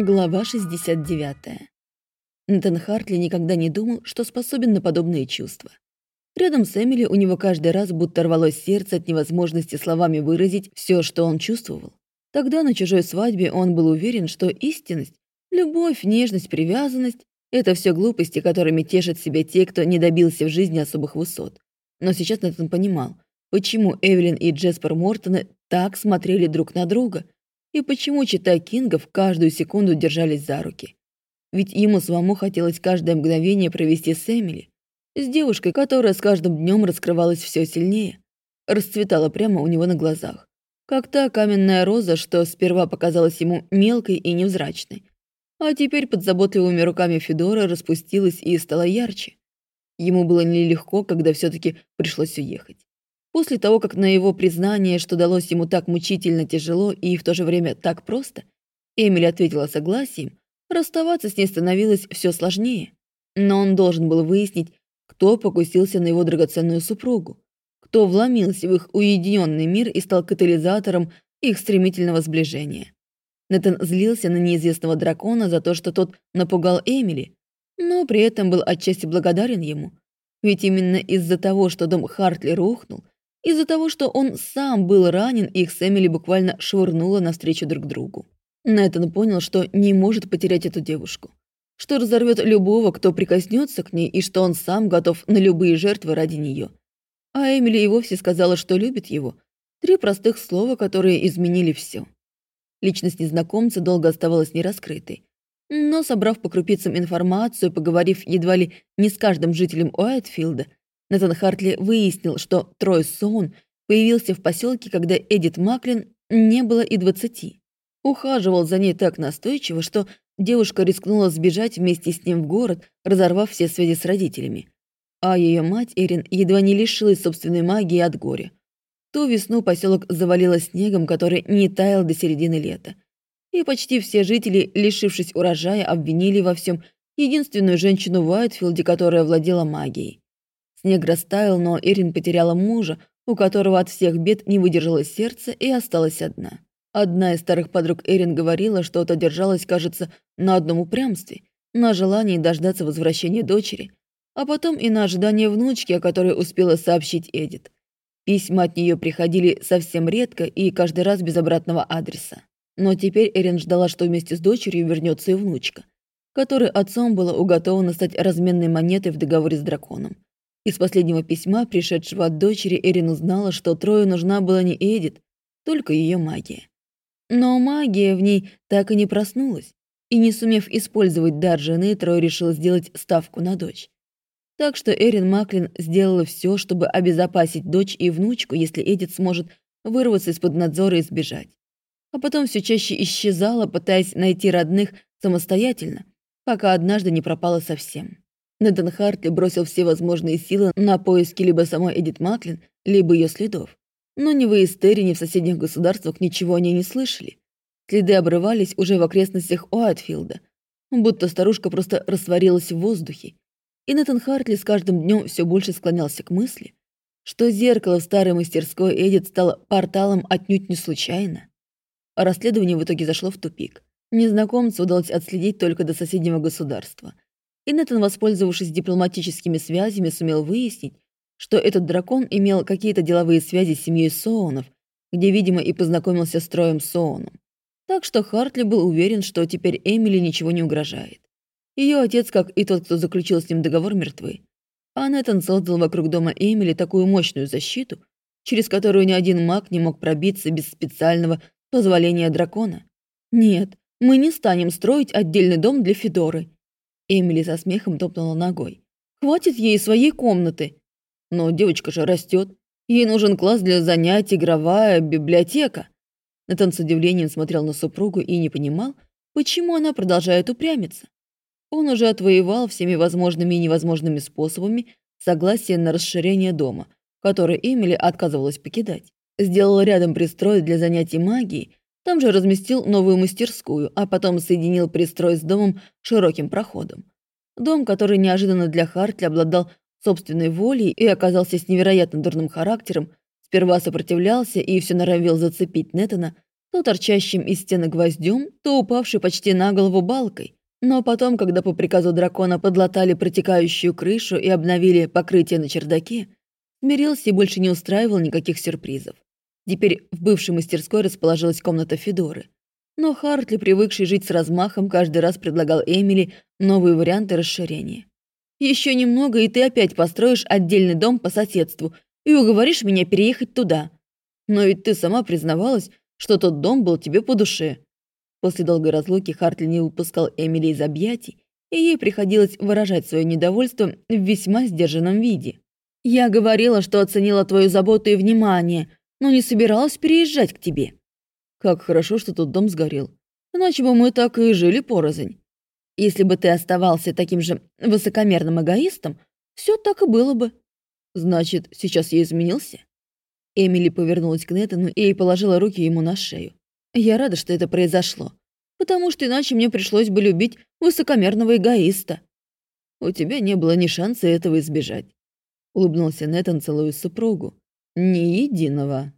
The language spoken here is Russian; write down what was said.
Глава 69. Нэтан Хартли никогда не думал, что способен на подобные чувства. Рядом с Эмили у него каждый раз будто рвалось сердце от невозможности словами выразить все, что он чувствовал. Тогда на чужой свадьбе он был уверен, что истинность, любовь, нежность, привязанность — это все глупости, которыми тешат себя те, кто не добился в жизни особых высот. Но сейчас Нэтан понимал, почему Эвелин и Джеспер Мортоны так смотрели друг на друга — и почему, читая Кингов, каждую секунду держались за руки. Ведь ему самому хотелось каждое мгновение провести с Эмили, с девушкой, которая с каждым днем раскрывалась все сильнее, расцветала прямо у него на глазах, как та каменная роза, что сперва показалась ему мелкой и невзрачной, а теперь под заботливыми руками Федора распустилась и стала ярче. Ему было нелегко, когда все таки пришлось уехать. После того, как на его признание, что далось ему так мучительно тяжело и в то же время так просто, Эмили ответила согласием, расставаться с ней становилось все сложнее. Но он должен был выяснить, кто покусился на его драгоценную супругу, кто вломился в их уединенный мир и стал катализатором их стремительного сближения. Нэтан злился на неизвестного дракона за то, что тот напугал Эмили, но при этом был отчасти благодарен ему. Ведь именно из-за того, что дом Хартли рухнул, из-за того, что он сам был ранен, их с Эмили буквально швырнуло навстречу друг другу. Нэтан понял, что не может потерять эту девушку, что разорвет любого, кто прикоснется к ней, и что он сам готов на любые жертвы ради нее. А Эмили и вовсе сказала, что любит его. Три простых слова, которые изменили все. Личность незнакомца долго оставалась нераскрытой. Но, собрав по крупицам информацию, поговорив едва ли не с каждым жителем Уайтфилда, Натан Хартли выяснил, что Трой Соун появился в поселке, когда Эдит Маклин не было и двадцати. Ухаживал за ней так настойчиво, что девушка рискнула сбежать вместе с ним в город, разорвав все связи с родителями. А ее мать Эрин едва не лишилась собственной магии от горя. Ту весну поселок завалило снегом, который не таял до середины лета. И почти все жители, лишившись урожая, обвинили во всем единственную женщину в Уайтфилде, которая владела магией. Снег растаял, но Эрин потеряла мужа, у которого от всех бед не выдержало сердце и осталась одна. Одна из старых подруг Эрин говорила, что та держалась, кажется, на одном упрямстве, на желании дождаться возвращения дочери, а потом и на ожидание внучки, о которой успела сообщить Эдит. Письма от нее приходили совсем редко и каждый раз без обратного адреса. Но теперь Эрин ждала, что вместе с дочерью вернется и внучка, которой отцом было уготовано стать разменной монетой в договоре с драконом. Из последнего письма, пришедшего от дочери, Эрин узнала, что Трою нужна была не Эдит, только ее магия. Но магия в ней так и не проснулась, и не сумев использовать дар жены, Трой решил сделать ставку на дочь. Так что Эрин Маклин сделала все, чтобы обезопасить дочь и внучку, если Эдит сможет вырваться из-под надзора и сбежать. А потом все чаще исчезала, пытаясь найти родных самостоятельно, пока однажды не пропала совсем. Нэтан Хартли бросил все возможные силы на поиски либо самой Эдит Маклин, либо ее следов. Но ни в Эстере, ни в соседних государствах ничего они не слышали. Следы обрывались уже в окрестностях Уайтфилда, будто старушка просто растворилась в воздухе. И Нэтан Хартли с каждым днем все больше склонялся к мысли, что зеркало в старой мастерской Эдит стало порталом отнюдь не случайно. А расследование в итоге зашло в тупик. Незнакомцу удалось отследить только до соседнего государства – и Нэтан, воспользовавшись дипломатическими связями, сумел выяснить, что этот дракон имел какие-то деловые связи с семьей Соонов, где, видимо, и познакомился с Троем Сооном. Так что Хартли был уверен, что теперь Эмили ничего не угрожает. Ее отец, как и тот, кто заключил с ним договор, мертвы. А Нэтан создал вокруг дома Эмили такую мощную защиту, через которую ни один маг не мог пробиться без специального позволения дракона. Нет, мы не станем строить отдельный дом для Федоры. Эмили со смехом топнула ногой. «Хватит ей своей комнаты!» «Но девочка же растет. Ей нужен класс для занятий, игровая, библиотека». Натан с удивлением смотрел на супругу и не понимал, почему она продолжает упрямиться. Он уже отвоевал всеми возможными и невозможными способами согласие на расширение дома, который Эмили отказывалась покидать. Сделал рядом пристрой для занятий магией там же разместил новую мастерскую, а потом соединил пристрой с домом широким проходом. Дом, который неожиданно для Хартли обладал собственной волей и оказался с невероятно дурным характером, сперва сопротивлялся и все норовил зацепить Нетана, то торчащим из стены гвоздем, то упавшей почти на голову балкой. Но потом, когда по приказу дракона подлатали протекающую крышу и обновили покрытие на чердаке, смирился и больше не устраивал никаких сюрпризов. Теперь в бывшей мастерской расположилась комната Федоры. Но Хартли, привыкший жить с размахом, каждый раз предлагал Эмили новые варианты расширения. Еще немного, и ты опять построишь отдельный дом по соседству и уговоришь меня переехать туда. Но ведь ты сама признавалась, что тот дом был тебе по душе. После долгой разлуки Хартли не выпускал Эмили из объятий, и ей приходилось выражать свое недовольство в весьма сдержанном виде. «Я говорила, что оценила твою заботу и внимание, но не собиралась переезжать к тебе». «Как хорошо, что тот дом сгорел. Иначе бы мы так и жили порознь. Если бы ты оставался таким же высокомерным эгоистом, все так и было бы. Значит, сейчас я изменился?» Эмили повернулась к Нетану и положила руки ему на шею. Я рада, что это произошло, потому что иначе мне пришлось бы любить высокомерного эгоиста. У тебя не было ни шанса этого избежать. Улыбнулся Нетан, целуя супругу. Ни единого.